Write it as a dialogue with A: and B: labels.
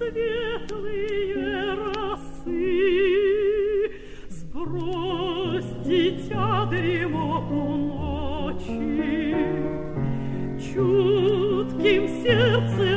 A: светлые росы. Сбрось, дитя, дремоту ночи, чутким сердцем